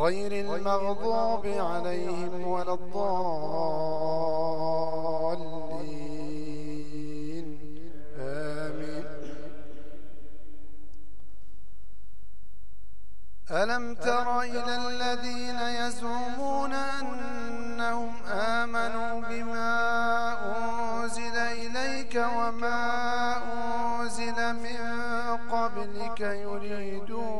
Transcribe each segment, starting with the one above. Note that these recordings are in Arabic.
غير المغضوب عليهم ولا الضالين. آمين. ألم تر إلى الذين يزعمون أنهم آمنوا بما أنزل إليك وما أنزل من قبلك يريدون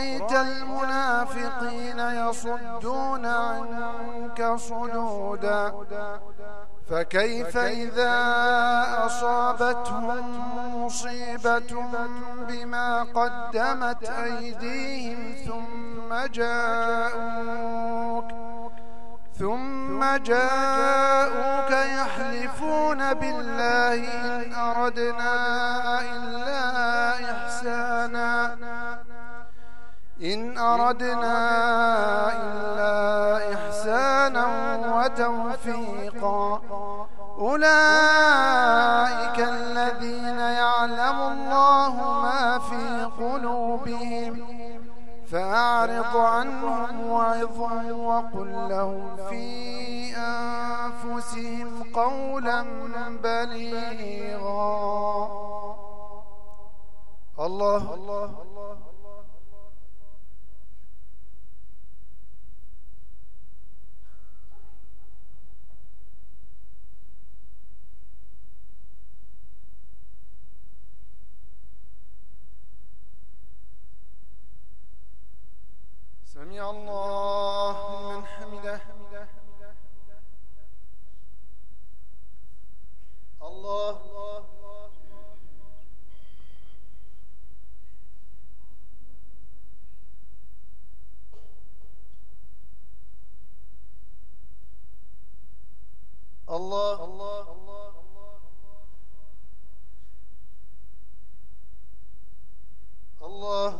رأيت المنافقين يصدون عنك صدودا فكيف إذا أصابتهم مصيبة بما قدمت أيديهم ثم جاءوك ثم جاءوك يحلفون بالله إن أردنا إن أردنا إلا إحسانا وتوفيقا. أولئك الذين يعلم الله ما في قلوبهم. فأعرض عنهم وعظهم وقل لهم في أنفسهم قولا بليغا. الله. الله سمع الله من حمده. الله الله الله الله. الله. الله.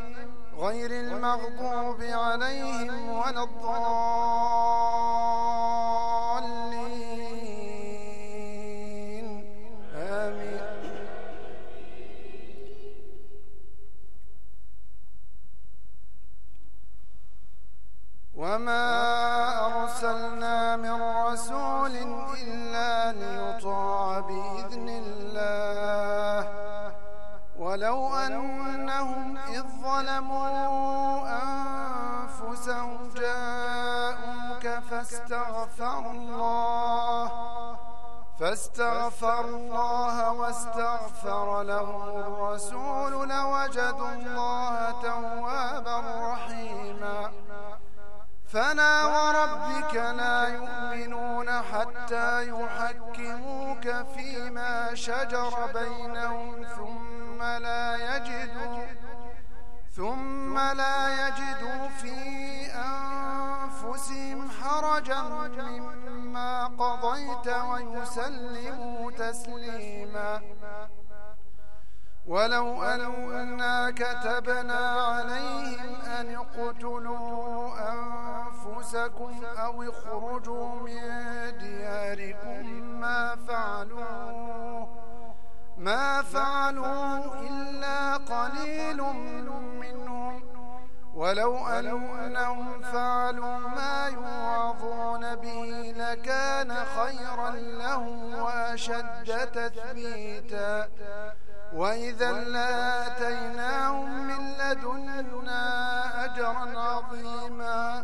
غير المغضوب عليهم ولا الضالين. آمين. وما أرسلنا من رسول إلا ليطاع ولو أنهم إذ ظلموا أنفسهم جاءوك فاستغفروا الله فاستغفروا الله واستغفر لهم الرسول لوجدوا الله توابا رحيما. فلا وربك لا حتى يحكموك فيما شجر بينهم ثم لا يجدوا ثم لا يجدوا في أنفسهم حرجا مما قضيت ويسلموا تسليما. ولو أنا كتبنا عليهم أن اقتلوا أنفسكم أو اخرجوا من دياركم ما فعلوه ما فعلوا إلا قليل منهم. ولو أنهم فعلوا ما يوعظون به لكان خيرا لهم وأشد تثبيتا. وإذا لآتيناهم من لدنا أجرا عظيما.